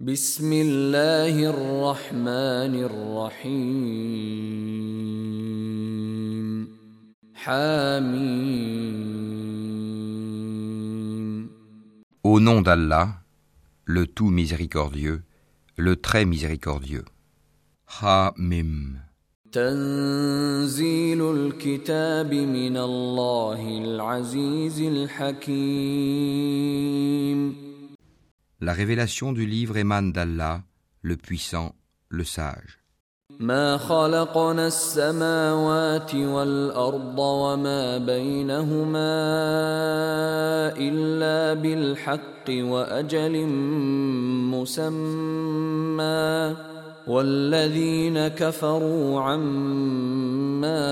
بسم الله الرحمن الرحيم. حميم. Au nom d'Allah, le tout miséricordieux, le très miséricordieux. حميم تنزيل الكتاب من الله العزيز الحكيم. La révélation du livre émane d'Allah, le puissant, le sage. ما خلقنا السماوات والأرض وما بينهما إلا بالحق وأجل مسمى والذين كفروا عما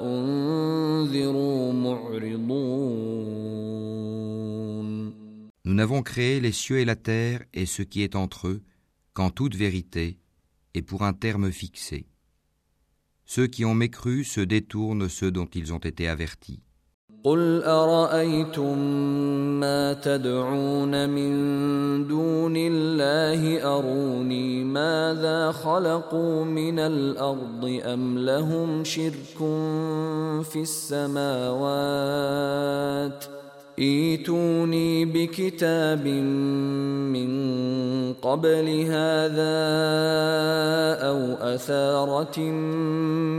أنذروا n'avons créé les cieux et la terre et ce qui est entre eux qu'en toute vérité et pour un terme fixé. Ceux qui ont mécru se détournent ceux dont ils ont été avertis. قل أرأيتم ما تدعون من دون الله أروني ماذا خلقوا من الأرض أم لهم شرك في السماوات ايتوني بكتاب من قبل هذا أو أثارة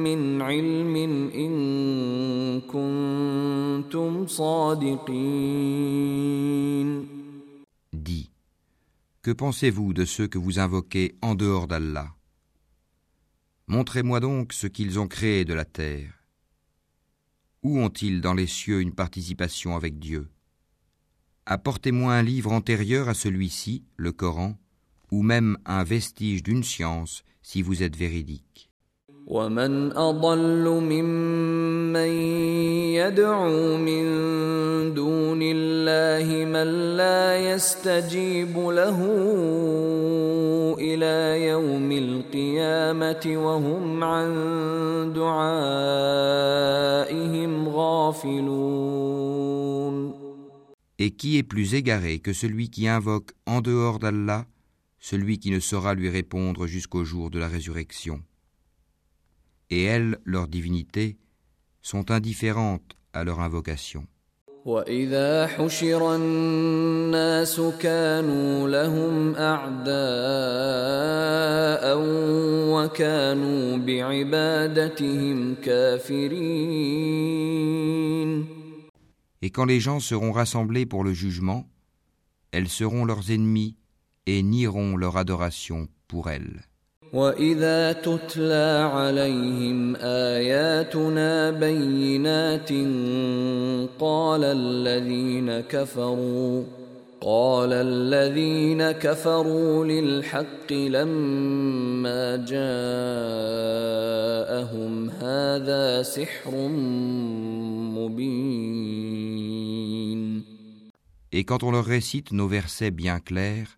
من علم إن كنتم صادقين Dis, que pensez-vous de ceux que vous invoquez en dehors d'Allah Montrez-moi donc ce qu'ils ont créé de la terre. Où ont-ils dans les cieux une participation avec Dieu? Apportez-moi un livre antérieur à celui-ci, le Coran, ou même un vestige d'une science si vous êtes véridique. ومن أضل ممن يدعو من دون الله من لا يستجيب له إلى يوم القيامة وهم عن دعائهم غافلون Et qui est plus égaré que celui qui invoque en dehors d'Allah, celui qui ne saura lui répondre jusqu'au jour de la résurrection et elles, leur divinité, sont indifférentes à leur invocation. Et quand les gens seront rassemblés pour le jugement, elles seront leurs ennemis et nieront leur adoration pour elles. وإذا تتلى عليهم آياتنا بينات قال الذين كفروا قال الذين كفروا للحق لما جاءهم هذا سحر مبين Et quand on leur récite nos versets bien clairs,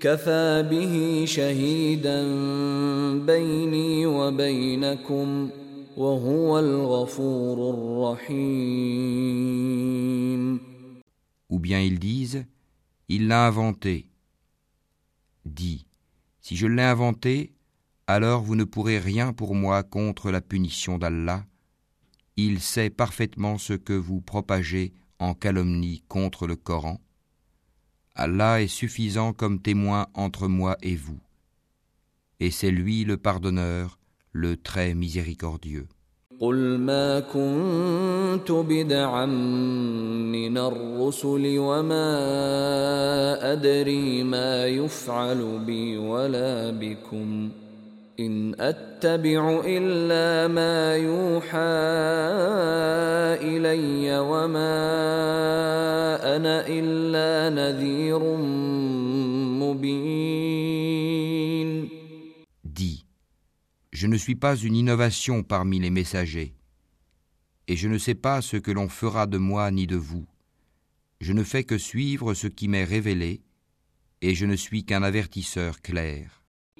كفى به شهيدا بيني وبينكم وهو الغفور الرحيم Ou bien ils disent, il l'a inventé. Dis, si je l'ai inventé, alors vous ne pourrez rien pour moi contre la punition d'Allah. Il sait parfaitement ce que vous propagez en calomnie contre le Coran. Allah est suffisant comme témoin entre moi et vous. Et c'est lui le pardonneur, le très miséricordieux. قل ما كنت بدعا من الرسل وما أدري ما يفعل بي ولا بكم إن أتبع إلا ما يوحى إلي وما أنا إلا نذير مبين Dis, Je ne suis pas une innovation parmi les messagers, et je ne sais pas ce que l'on fera de moi ni de vous. Je ne fais que suivre ce qui m'est révélé, et je ne suis qu'un avertisseur clair.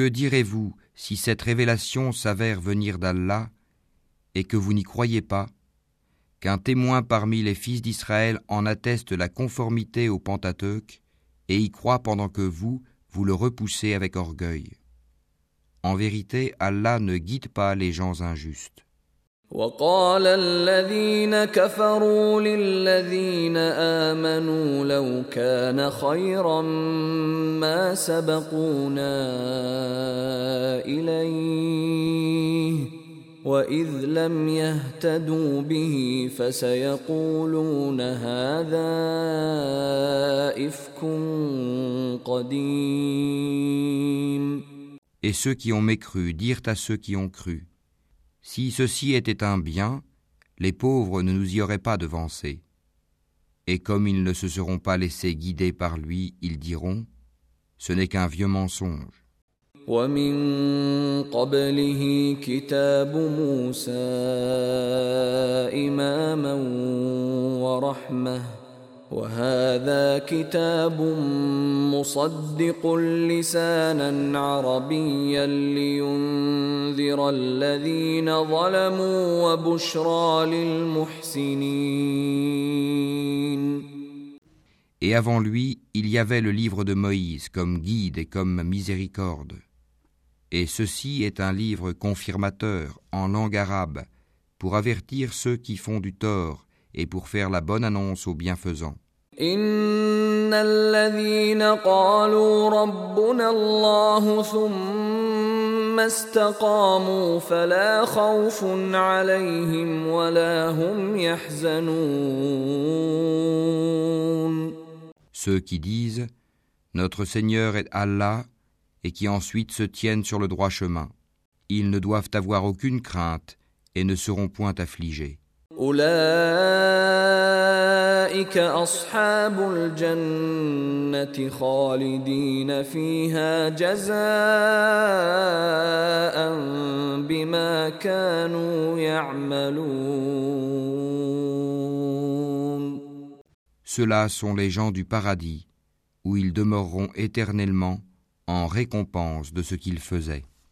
que direz-vous si cette révélation s'avère venir d'Allah et que vous n'y croyez pas Qu'un témoin parmi les fils d'Israël en atteste la conformité au Pentateuque et y croit pendant que vous, vous le repoussez avec orgueil? En vérité, Allah ne guide pas les gens injustes. وقال الذين كفروا للذين آمنوا لو كان خيرا ما سبقونا إليه وإذ لم يهتدوا به فسيقولون هذا إفك قديم. Et ceux qui ont mécru dirent à ceux qui ont cru Si ceci était un bien, les pauvres ne nous y auraient pas devancés. Et comme ils ne se seront pas laissés guider par lui, ils diront Ce n'est qu'un vieux mensonge. وهذا كتاب مصدق لسانا عربيا لينذر الذين ظلموا وبشرى للمحسنين Et avant lui, il y avait le livre de Moïse comme guide et comme miséricorde. Et ceci est un livre confirmateur en langue arabe pour avertir ceux qui font du tort et pour faire la bonne annonce aux bienfaisants. Ceux qui disent Notre Seigneur est Allah et qui ensuite se tiennent sur le droit chemin. Ils ne doivent avoir aucune crainte et ne seront point affligés. أولئك أصحاب الجنة خالدين فيها جزاء بما كانوا يعملون Ceux-là sont les gens du paradis, où ils demeureront éternellement en récompense de ce qu'ils faisaient.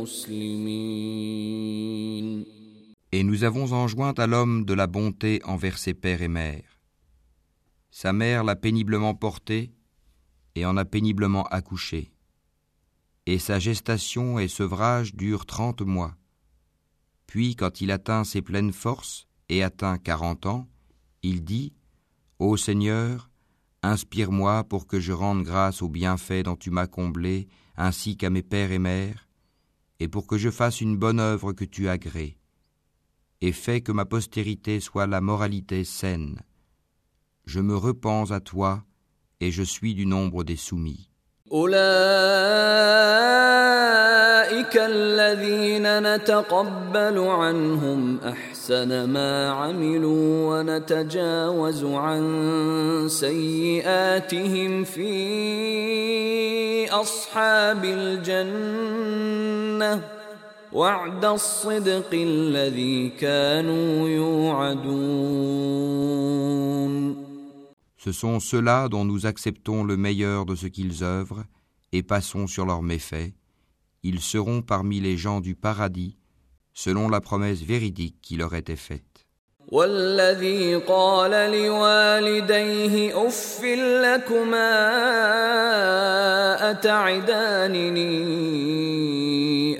من المسلمين Et nous avons enjoint à l'homme de la bonté envers ses pères et mères. Sa mère l'a péniblement porté et en a péniblement accouché. Et sa gestation et sevrage durent trente mois. Puis, quand il atteint ses pleines forces et atteint quarante ans, il dit Ô Seigneur, inspire-moi pour que je rende grâce aux bienfaits dont tu m'as comblé, ainsi qu'à mes pères et mères, et pour que je fasse une bonne œuvre que tu agrées et fais que ma postérité soit la moralité saine. Je me repens à toi et je suis du nombre des soumis. أولئك الذين نتقبل عنهم أحسن ما عملوا ونتجاوز عن سيئاتهم في أصحاب الجنة وعد الصدق الذي كانوا يوعدون Ce sont ceux-là dont nous acceptons le meilleur de ce qu'ils œuvrent et passons sur leurs méfaits. Ils seront parmi les gens du paradis, selon la promesse véridique qui leur était faite. والذي قال لوالديه اف لكما اتعدانني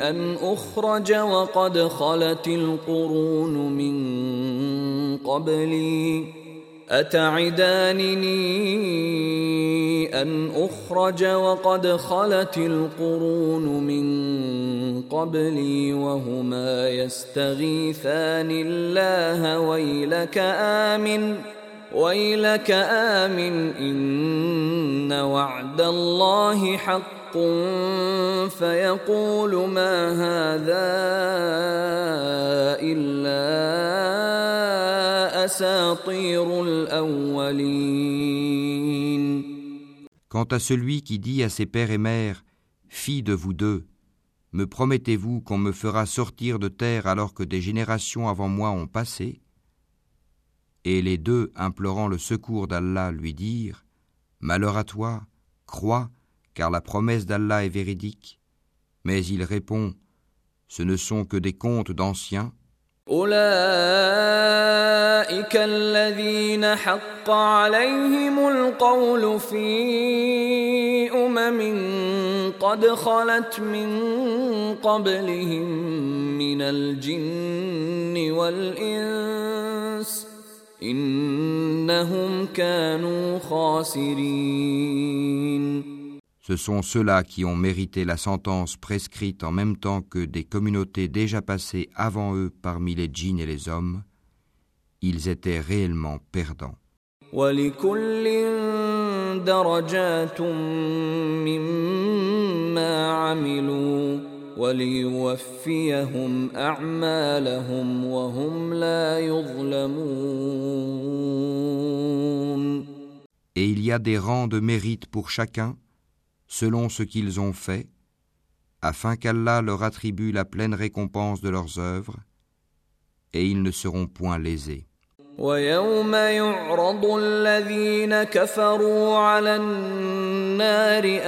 ان اخرج وقد خلت القرون من قبلي أتعدانني أن أخرج وقد خلت القرون من قبلي وهما يستغيثان الله ويلك آمن ويلك آمن إن وعد الله حق. فيقول ما هذا إلا Quant à celui qui dit à ses pères et mères, Fille de vous deux, me promettez-vous qu'on me fera sortir de terre alors que des générations avant moi ont passé Et les deux, implorant le secours d'Allah, lui dirent, Malheur à toi, crois, car la promesse d'Allah est véridique. Mais il répond, Ce ne sont que des contes d'anciens. Ce sont ceux-là qui ont mérité la sentence prescrite en même temps que des communautés déjà passées avant eux parmi les djinns et les hommes. Ils étaient réellement perdants. Et il y a des rangs de mérite pour chacun selon ce qu'ils ont fait, afin qu'Allah leur attribue la pleine récompense de leurs œuvres, et ils ne seront point lésés.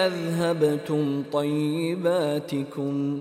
أذهبتم طيباتكم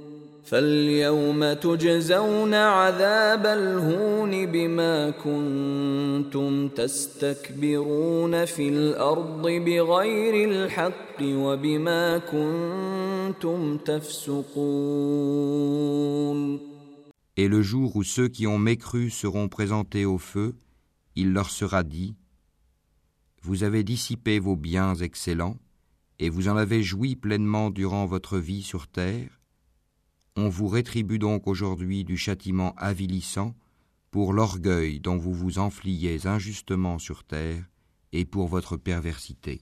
فاليوم تجزون عذاب الهون بما كنتم تستكبرون في الارض بغير الحق وبما كنتم تفسقون Et le jour où ceux qui ont mécru seront présentés au feu, il leur sera dit Vous avez dissipé vos biens excellents, et vous en avez joui pleinement durant votre vie sur terre, on vous rétribue donc aujourd'hui du châtiment avilissant pour l'orgueil dont vous vous enfliez injustement sur terre et pour votre perversité.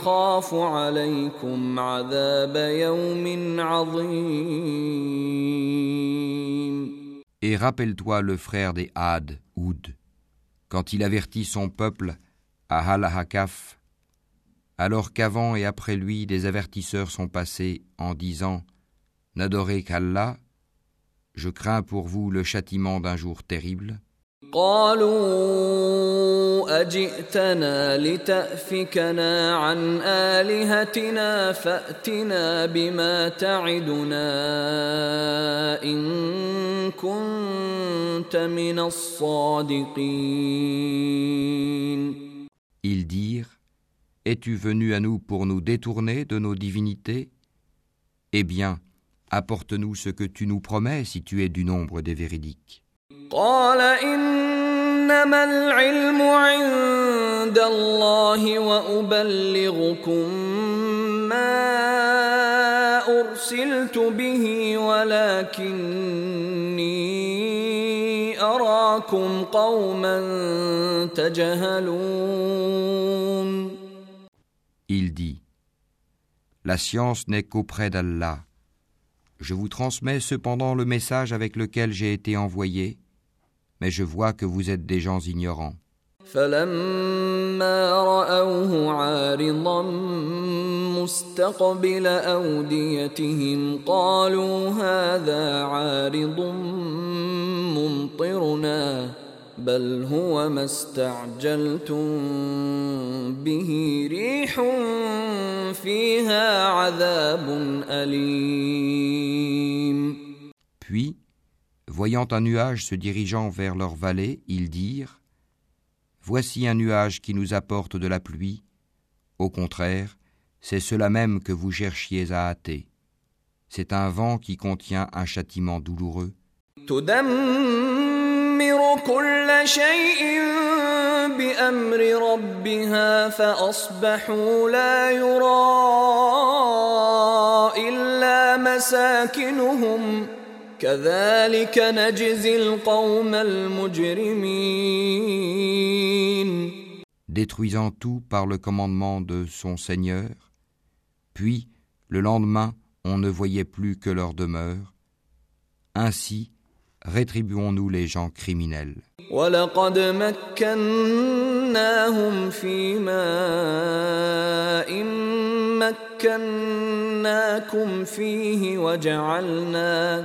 أخاف عليكم عذاب يوم عظيم Et rappelle-toi le frère des Had, Oud, quand il avertit son peuple à Hal-Hakaf, alors qu'avant et après lui des avertisseurs sont passés en disant N'adorez qu'Allah, je crains pour vous le châtiment d'un jour terrible. قالوا اجئتنا لتافكنا عن الهتنا فاتنا بما تعدنا ان كنت من الصادقين Ils dirent Es-tu venu à nous pour nous détourner de nos divinités Eh bien, apporte-nous ce que tu nous promets si tu es du nombre des véridiques. قال انما العلم عند الله وابلغكم ما ارسلت به ولكني اراكم قوما تجهلون Il dit La science n'est qu'auprès d'Allah. Je vous transmets cependant le message avec lequel j'ai été envoyé, mais je vois que vous êtes des gens ignorants. فلما رأوه عارضا مستقبل أوديتهم قالوا هذا عارض ممطرنا بل هو ما استعجلتم به ريح فيها عذاب أليم Puis, voyant un nuage se dirigeant vers leur vallée, ils dirent Voici un nuage qui nous apporte de la pluie. Au contraire, c'est cela même que vous cherchiez à hâter. C'est un vent qui contient un châtiment douloureux. تدمر كل شيء بأمر ربها فأصبحوا لا يرى إلا مساكنهم كذلك نجزي القوم المجرمين détruisant tout par le commandement de son Seigneur. Puis, le lendemain, on ne voyait plus que leur demeure. Ainsi, rétribuons-nous les gens criminels. ولقد مكناهم في ماء مكناكم فيه وجعلنا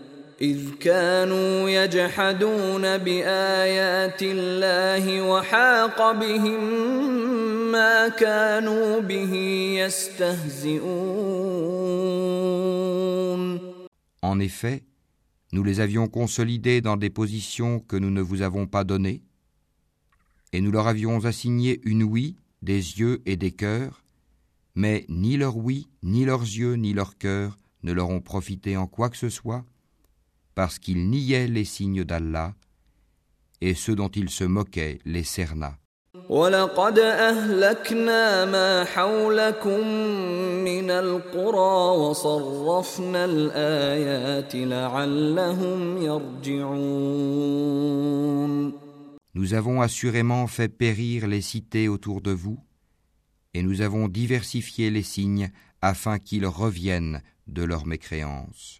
إذ كانوا يجحدون بآيات الله وحاق بهم ما كانوا به يستهزئون En effet, nous les avions consolidés dans des positions que nous ne vous avons pas données, et nous leur avions assigné une ouïe, des yeux et des cœurs, mais ni leur ouïe, ni leurs yeux, ni leurs cœurs ne leur ont profité en quoi que ce soit, parce qu'ils niaient les signes d'Allah, et ceux dont ils se moquaient les cerna. ولقد أهلكنا ما حولكم من القرى وصرفنا الآيات لعلهم يرجعون Nous avons assurément fait périr les cités autour de vous, et nous avons diversifié les signes afin qu'ils reviennent de leur mécréance.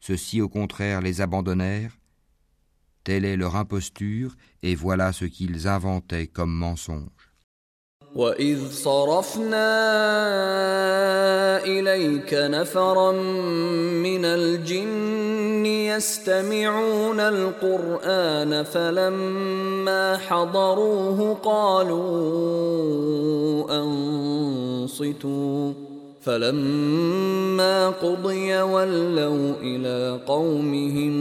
Ceux-ci au contraire les abandonnèrent. Telle est leur imposture, et voilà ce qu'ils inventaient comme mensonge. وإذ صرفنا إليك نفرا من الجن يستمعون القرآن فلما حضروه قالوا أنصتوا فلما قضي ولوا إلى قومهم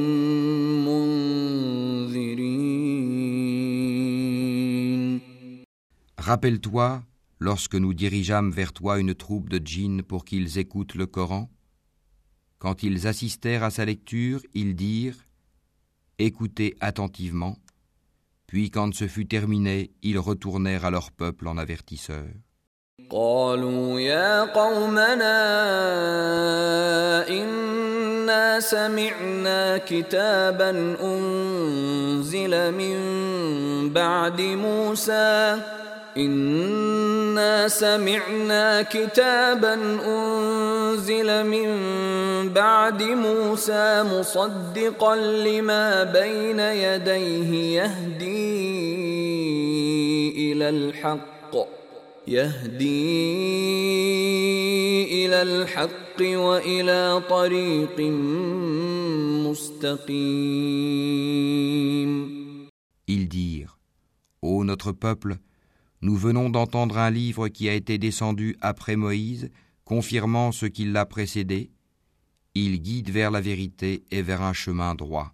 منذرين Rappelle-toi lorsque nous dirigeâmes vers toi une troupe de djinns pour qu'ils écoutent le Coran Quand ils assistèrent à sa lecture, ils dirent Écoutez attentivement. Puis quand ce fut terminé, ils retournèrent à leur peuple en avertisseurs. قالوا يا قومنا إنا سمعنا كتابا أنزل من بعد موسى. إنا سمعنا كتابا أنزل من بعد موسى مصدقا لما بين يديه يهدي إلى الحق. يهدي إلى الحق وإلى طريق مستقيم Ils dirent, Ô notre peuple, Nous venons d'entendre un livre qui a été descendu après Moïse, confirmant ce qui l'a précédé. Il guide vers la vérité et vers un chemin droit.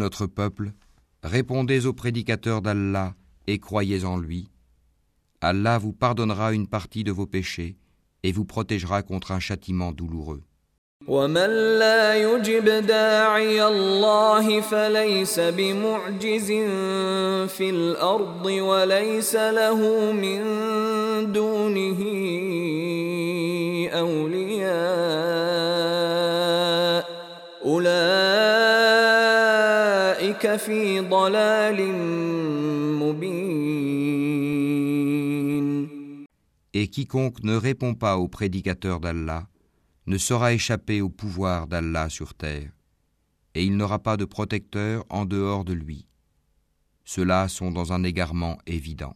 notre peuple, répondez aux prédicateurs d'Allah et croyez en lui. Allah vous pardonnera une partie de vos péchés et vous protégera contre un châtiment douloureux. ومن لا يجب داعي الله فليس بمعجز في الارض وليس له من دونه اولياء Et quiconque ne répond pas au prédicateur d'Allah ne saura échapper au pouvoir d'Allah sur terre, et il n'aura pas de protecteur en dehors de lui. Ceux-là sont dans un égarement évident.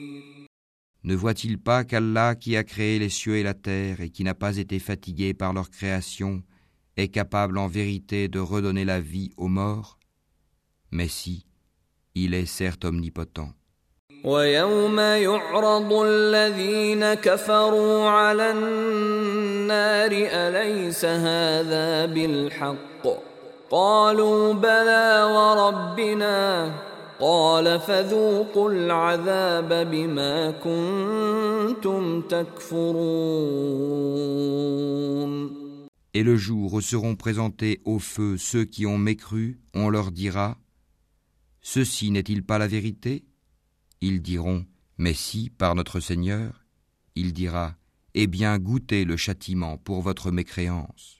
Ne voit-il pas qu'Allah qui a créé les cieux et la terre et qui n'a pas été fatigué par leur création est capable en vérité de redonner la vie aux morts Mais si, il est certes omnipotent. ويوم يعرض الذين كفروا على النار أليس هذا بالحق قالوا بلى وربنا قال فذوقوا العذاب بما كنتم تكفرون Et le jour où seront présentés au feu ceux qui ont mécru, on leur dira Ceci n'est-il pas la vérité Ils diront Mais si, par notre Seigneur, il dira Eh bien, goûtez le châtiment pour votre mécréance.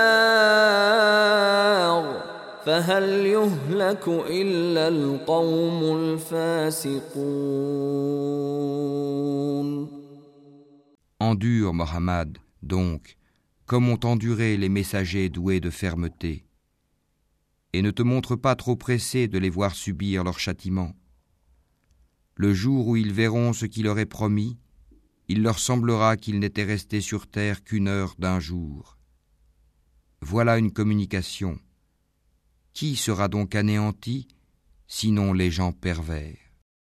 فهل يهلك إلا القوم الفاسقون Endure, Mohammed, donc, comme ont enduré les messagers doués de fermeté, et ne te montre pas trop pressé de les voir subir leur châtiment. Le jour où ils verront ce qui leur est promis, il leur semblera qu'ils n'étaient restés sur terre qu'une heure d'un jour. Voilà une communication. Qui sera donc anéanti, sinon les gens pervers?